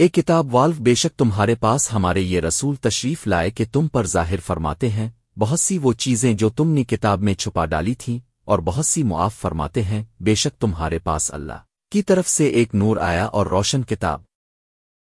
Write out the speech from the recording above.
اے کتاب والو، بے شک تمہارے پاس ہمارے یہ رسول تشریف لائے کہ تم پر ظاہر فرماتے ہیں، بہت سی وہ چیزیں جو تم نے کتاب میں چھپا ڈالی تھیں اور بہت سی معاف فرماتے ہیں، بے شک تمہارے پاس اللہ کی طرف سے ایک نور آیا اور روشن کتاب۔